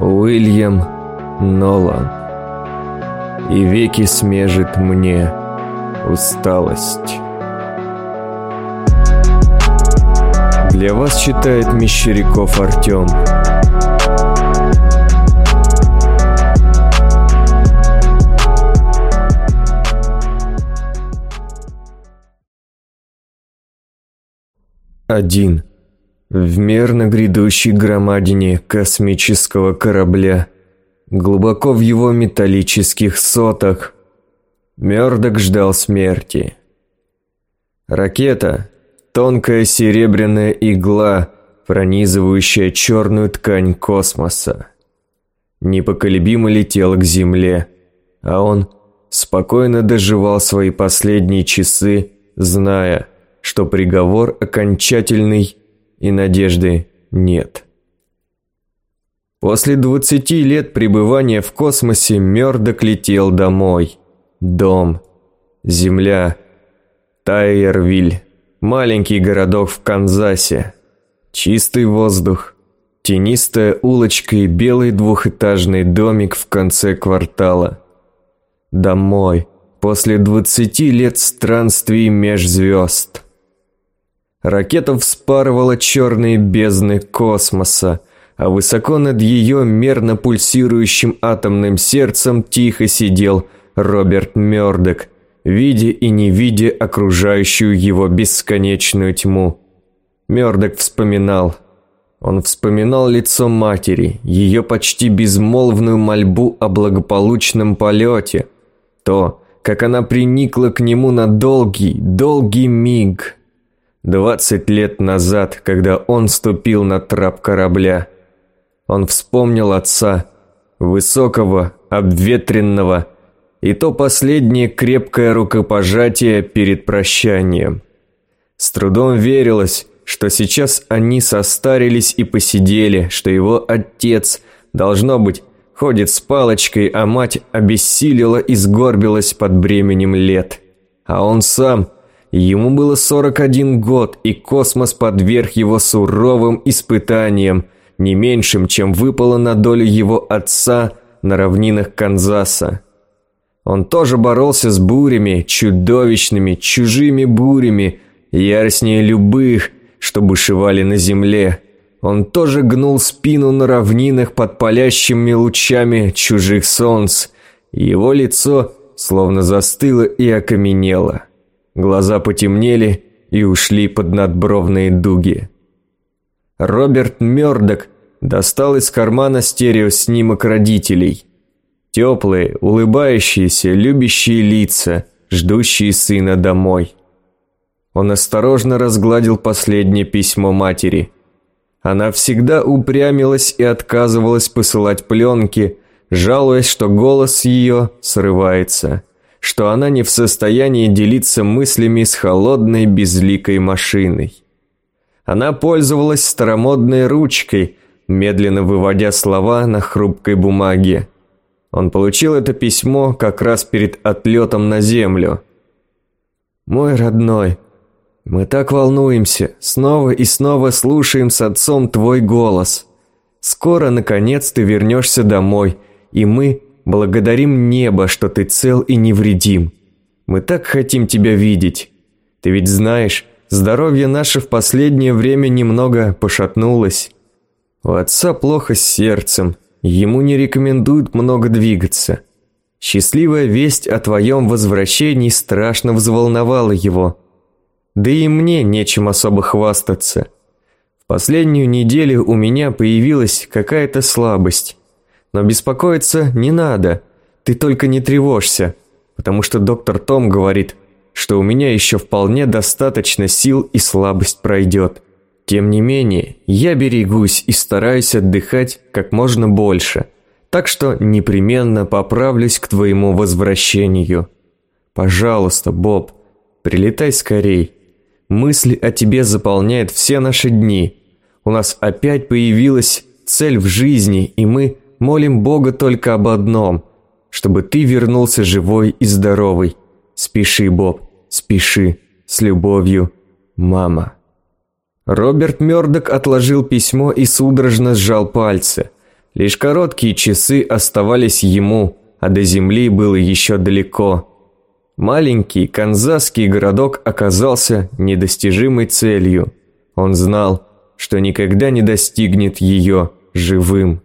Уильям Нолан. И веки смежит мне усталость. Для вас читает Мещеряков Артем. Один. В мерно грядущей громадине космического корабля, глубоко в его металлических сотах, Мёрдок ждал смерти. Ракета, тонкая серебряная игла, пронизывающая черную ткань космоса, непоколебимо летела к Земле, а он спокойно доживал свои последние часы, зная, что приговор окончательный и надежды нет. После 20 лет пребывания в космосе Мёрдок летел домой. Дом. Земля. Тайервиль. Маленький городок в Канзасе. Чистый воздух. Тенистая улочка и белый двухэтажный домик в конце квартала. Домой. После 20 лет странствий меж звезд. Ракета вспарывала черные бездны космоса, а высоко над ее мерно пульсирующим атомным сердцем тихо сидел Роберт Мёрдок, видя и не видя окружающую его бесконечную тьму. Мёрдок вспоминал. Он вспоминал лицо матери, ее почти безмолвную мольбу о благополучном полете, то, как она приникла к нему на долгий, долгий миг – Двадцать лет назад, когда он ступил на трап корабля, он вспомнил отца, высокого, обветренного, и то последнее крепкое рукопожатие перед прощанием. С трудом верилось, что сейчас они состарились и посидели, что его отец, должно быть, ходит с палочкой, а мать обессилила и сгорбилась под бременем лет. А он сам – Ему было 41 год, и космос подверг его суровым испытаниям, не меньшим, чем выпало на долю его отца на равнинах Канзаса. Он тоже боролся с бурями, чудовищными, чужими бурями, яростнее любых, что бушевали на земле. Он тоже гнул спину на равнинах под палящими лучами чужих солнц. Его лицо словно застыло и окаменело. Глаза потемнели и ушли под надбровные дуги. Роберт Мёрдок достал из кармана стереоснимок родителей. Теплые, улыбающиеся, любящие лица, ждущие сына домой. Он осторожно разгладил последнее письмо матери. Она всегда упрямилась и отказывалась посылать пленки, жалуясь, что голос ее срывается что она не в состоянии делиться мыслями с холодной безликой машиной. Она пользовалась старомодной ручкой, медленно выводя слова на хрупкой бумаге. Он получил это письмо как раз перед отлетом на землю. «Мой родной, мы так волнуемся, снова и снова слушаем с отцом твой голос. Скоро, наконец, ты вернешься домой, и мы Благодарим небо, что ты цел и невредим. Мы так хотим тебя видеть. Ты ведь знаешь, здоровье наше в последнее время немного пошатнулось. У отца плохо с сердцем, ему не рекомендуют много двигаться. Счастливая весть о твоем возвращении страшно взволновала его. Да и мне нечем особо хвастаться. В последнюю неделю у меня появилась какая-то слабость. Но беспокоиться не надо, ты только не тревожься, потому что доктор Том говорит, что у меня еще вполне достаточно сил и слабость пройдет. Тем не менее, я берегусь и стараюсь отдыхать как можно больше, так что непременно поправлюсь к твоему возвращению. Пожалуйста, Боб, прилетай скорей. Мысли о тебе заполняют все наши дни. У нас опять появилась цель в жизни, и мы молим Бога только об одном, чтобы ты вернулся живой и здоровый. Спеши, Боб, спеши. С любовью, мама. Роберт Мёрдок отложил письмо и судорожно сжал пальцы. Лишь короткие часы оставались ему, а до земли было еще далеко. Маленький канзасский городок оказался недостижимой целью. Он знал, что никогда не достигнет ее живым.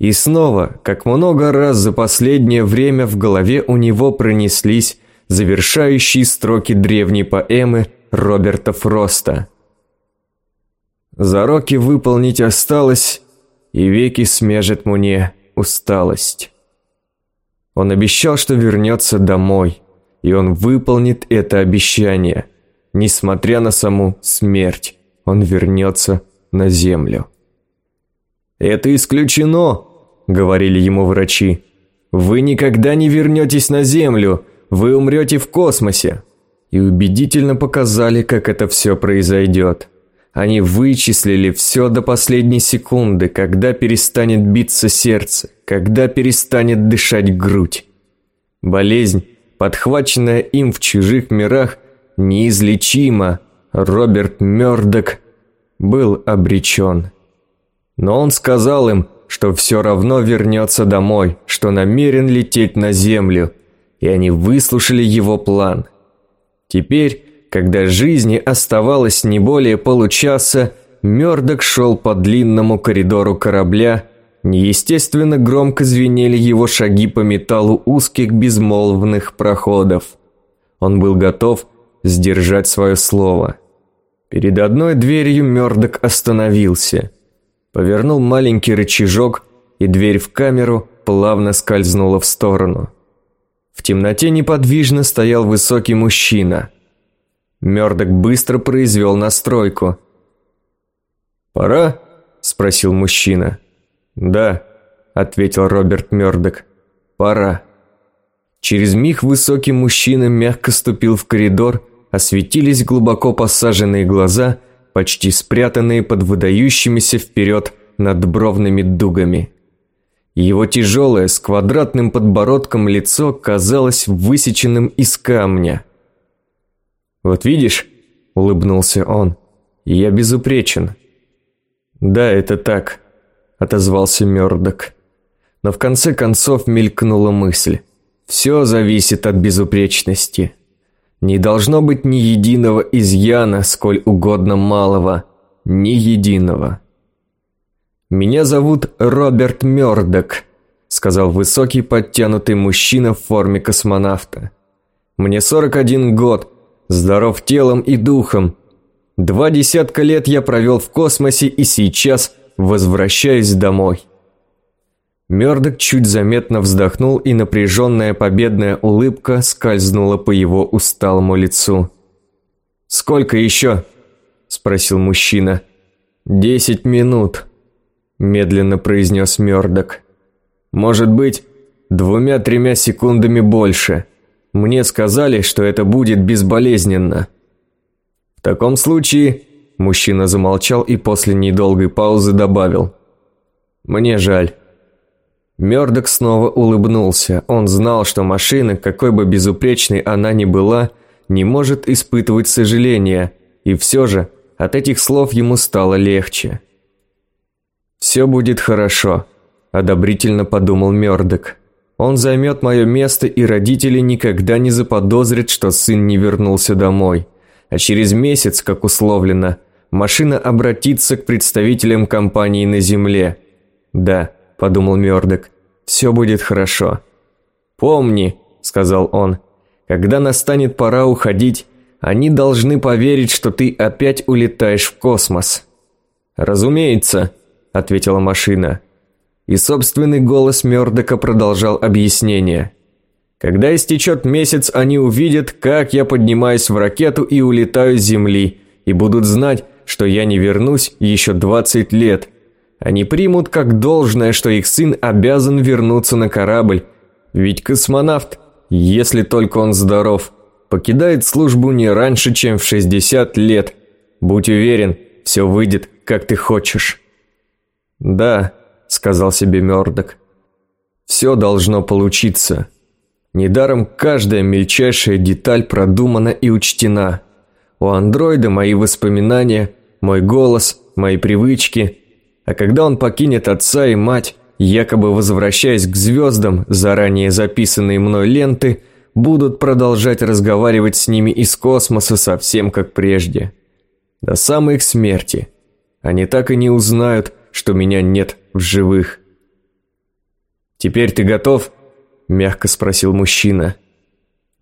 И снова, как много раз за последнее время в голове у него пронеслись завершающие строки древней поэмы Роберта Фроста. «Зароки выполнить осталось, и веки смежет мне усталость». Он обещал, что вернется домой, и он выполнит это обещание. Несмотря на саму смерть, он вернется на землю. «Это исключено!» Говорили ему врачи. «Вы никогда не вернетесь на Землю, вы умрете в космосе». И убедительно показали, как это все произойдет. Они вычислили все до последней секунды, когда перестанет биться сердце, когда перестанет дышать грудь. Болезнь, подхваченная им в чужих мирах, неизлечима. Роберт Мёрдок был обречен. Но он сказал им – что все равно вернется домой, что намерен лететь на землю, и они выслушали его план. Теперь, когда жизни оставалось не более получаса, Мёрдок шел по длинному коридору корабля, неестественно громко звенели его шаги по металлу узких безмолвных проходов. Он был готов сдержать свое слово. Перед одной дверью Мёрдок остановился – Повернул маленький рычажок, и дверь в камеру плавно скользнула в сторону. В темноте неподвижно стоял высокий мужчина. Мёрдок быстро произвел настройку. «Пора?» – спросил мужчина. «Да», – ответил Роберт Мёрдок. «Пора». Через миг высокий мужчина мягко ступил в коридор, осветились глубоко посаженные глаза – почти спрятанные под выдающимися вперед надбровными дугами. Его тяжелое с квадратным подбородком лицо казалось высеченным из камня. «Вот видишь», — улыбнулся он, — «я безупречен». «Да, это так», — отозвался Мёрдок. Но в конце концов мелькнула мысль. «Все зависит от безупречности». Не должно быть ни единого изъяна, сколь угодно малого, ни единого. «Меня зовут Роберт Мёрдок», – сказал высокий подтянутый мужчина в форме космонавта. «Мне 41 год, здоров телом и духом. Два десятка лет я провел в космосе и сейчас возвращаюсь домой». Мёрдок чуть заметно вздохнул, и напряженная победная улыбка скользнула по его усталому лицу. «Сколько еще?» – спросил мужчина. «Десять минут», – медленно произнес Мёрдок. «Может быть, двумя-тремя секундами больше. Мне сказали, что это будет безболезненно». «В таком случае...» – мужчина замолчал и после недолгой паузы добавил. «Мне жаль». Мёрдок снова улыбнулся. Он знал, что машина, какой бы безупречной она ни была, не может испытывать сожаления, и все же от этих слов ему стало легче. «Все будет хорошо», – одобрительно подумал Мёрдок. «Он займет мое место, и родители никогда не заподозрят, что сын не вернулся домой. А через месяц, как условлено, машина обратится к представителям компании на земле. Да, подумал Мёрдок. «Все будет хорошо». «Помни», — сказал он, — «когда настанет пора уходить, они должны поверить, что ты опять улетаешь в космос». «Разумеется», — ответила машина. И собственный голос Мёрдока продолжал объяснение. «Когда истечет месяц, они увидят, как я поднимаюсь в ракету и улетаю с Земли, и будут знать, что я не вернусь еще 20 лет, они примут как должное, что их сын обязан вернуться на корабль. Ведь космонавт, если только он здоров, покидает службу не раньше, чем в 60 лет. Будь уверен, все выйдет, как ты хочешь. «Да», — сказал себе Мёрдок, — «все должно получиться». Недаром каждая мельчайшая деталь продумана и учтена. У андроида мои воспоминания, мой голос, мои привычки, А когда он покинет отца и мать, якобы возвращаясь к звездам, заранее записанные мной ленты, будут продолжать разговаривать с ними из космоса совсем как прежде. До самой их смерти. Они так и не узнают, что меня нет в живых. «Теперь ты готов?» – мягко спросил мужчина.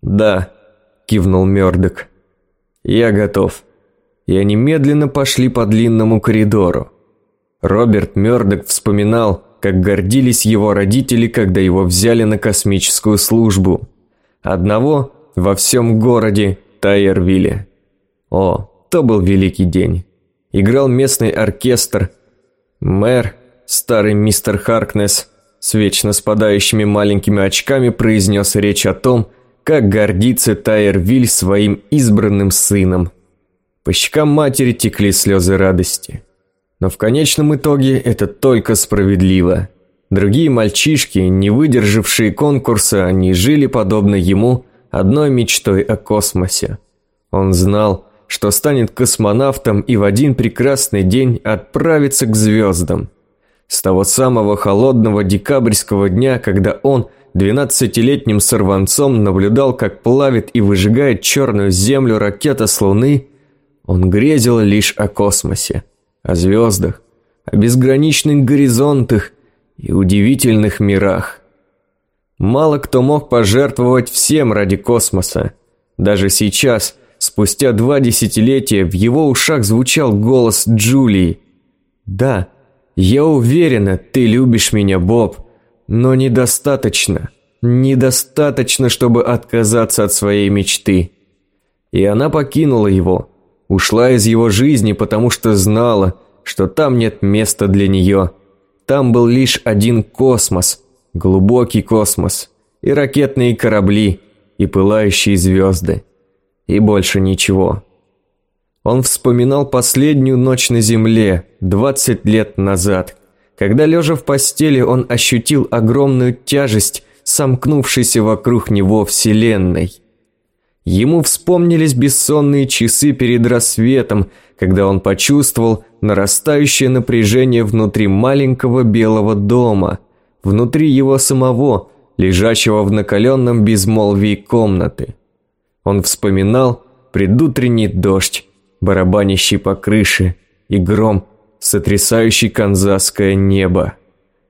«Да», – кивнул Мёрдок. «Я готов». И они медленно пошли по длинному коридору. Роберт Мёрдок вспоминал, как гордились его родители, когда его взяли на космическую службу. Одного во всем городе Тайервилле. О, то был великий день. Играл местный оркестр. Мэр, старый мистер Харкнес, с вечно спадающими маленькими очками произнес речь о том, как гордится Тайервиль своим избранным сыном. По щекам матери текли слезы радости. Но в конечном итоге это только справедливо. Другие мальчишки, не выдержавшие конкурса, они жили подобно ему одной мечтой о космосе. Он знал, что станет космонавтом и в один прекрасный день отправится к звездам. С того самого холодного декабрьского дня, когда он двенадцатилетним сорванцом наблюдал, как плавит и выжигает черную землю ракета с Луны, он грезил лишь о космосе о звездах, о безграничных горизонтах и удивительных мирах. Мало кто мог пожертвовать всем ради космоса. Даже сейчас, спустя два десятилетия, в его ушах звучал голос Джулии. «Да, я уверена, ты любишь меня, Боб, но недостаточно, недостаточно, чтобы отказаться от своей мечты». И она покинула его, Ушла из его жизни, потому что знала, что там нет места для нее. Там был лишь один космос, глубокий космос, и ракетные корабли, и пылающие звезды. И больше ничего. Он вспоминал последнюю ночь на Земле, 20 лет назад, когда, лежа в постели, он ощутил огромную тяжесть, сомкнувшейся вокруг него Вселенной – Ему вспомнились бессонные часы перед рассветом, когда он почувствовал нарастающее напряжение внутри маленького белого дома, внутри его самого, лежащего в накаленном безмолвии комнаты. Он вспоминал предутренний дождь, барабанящий по крыше, и гром, сотрясающий канзасское небо.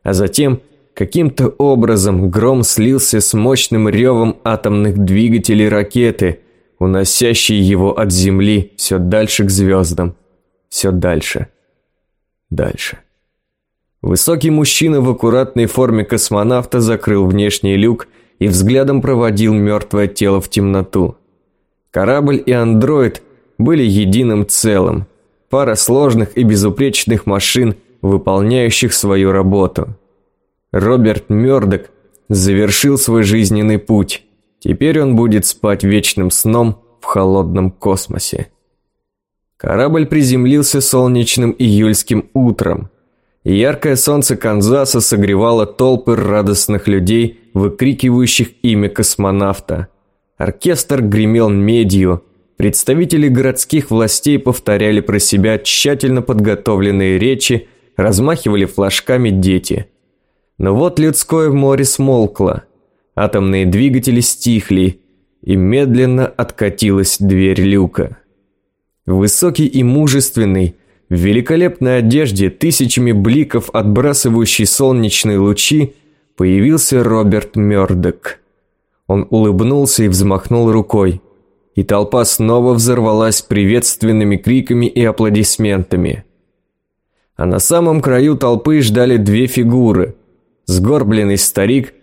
А затем Каким-то образом гром слился с мощным ревом атомных двигателей ракеты, уносящей его от Земли все дальше к звездам. Все дальше. Дальше. Высокий мужчина в аккуратной форме космонавта закрыл внешний люк и взглядом проводил мертвое тело в темноту. Корабль и андроид были единым целым. Пара сложных и безупречных машин, выполняющих свою работу. Роберт Мёрдок завершил свой жизненный путь. Теперь он будет спать вечным сном в холодном космосе. Корабль приземлился солнечным июльским утром. яркое солнце Канзаса согревало толпы радостных людей, выкрикивающих имя космонавта. Оркестр гремел медью. Представители городских властей повторяли про себя тщательно подготовленные речи, размахивали флажками дети – но вот людское море смолкло, атомные двигатели стихли, и медленно откатилась дверь люка. Высокий и мужественный, в великолепной одежде, тысячами бликов отбрасывающий солнечные лучи, появился Роберт Мёрдок. Он улыбнулся и взмахнул рукой, и толпа снова взорвалась приветственными криками и аплодисментами. А на самом краю толпы ждали две фигуры, сгорбленный старик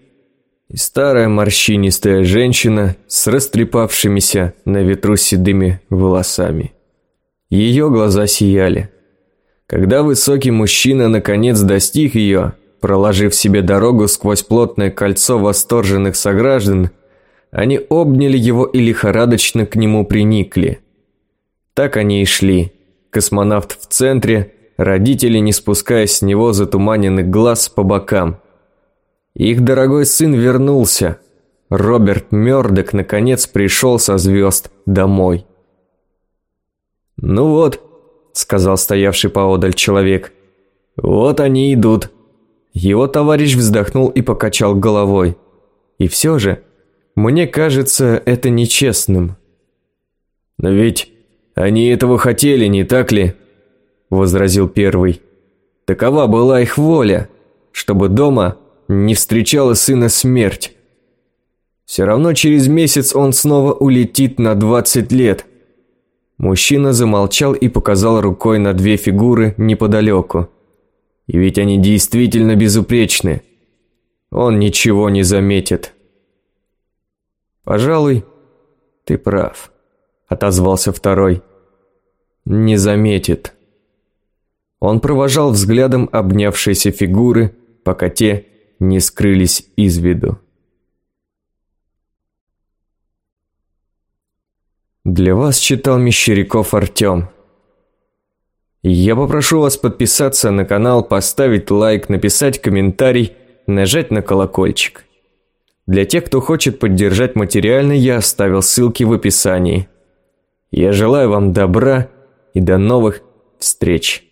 и старая морщинистая женщина с растрепавшимися на ветру седыми волосами. Ее глаза сияли. Когда высокий мужчина наконец достиг ее, проложив себе дорогу сквозь плотное кольцо восторженных сограждан, они обняли его и лихорадочно к нему приникли. Так они и шли. Космонавт в центре, родители не спуская с него затуманенных глаз по бокам – их дорогой сын вернулся. Роберт Мёрдок наконец пришел со звезд домой. «Ну вот», — сказал стоявший поодаль человек, Вот они идут. Его товарищ вздохнул и покачал головой. И все же, мне кажется, это нечестным. Но ведь они этого хотели, не так ли? Возразил первый. Такова была их воля, чтобы дома не встречала сына смерть. Все равно через месяц он снова улетит на 20 лет. Мужчина замолчал и показал рукой на две фигуры неподалеку. И ведь они действительно безупречны. Он ничего не заметит. «Пожалуй, ты прав», – отозвался второй. «Не заметит». Он провожал взглядом обнявшиеся фигуры, пока те не скрылись из виду. Для вас читал Мещеряков Артем. Я попрошу вас подписаться на канал, поставить лайк, написать комментарий, нажать на колокольчик. Для тех, кто хочет поддержать материально, я оставил ссылки в описании. Я желаю вам добра и до новых встреч.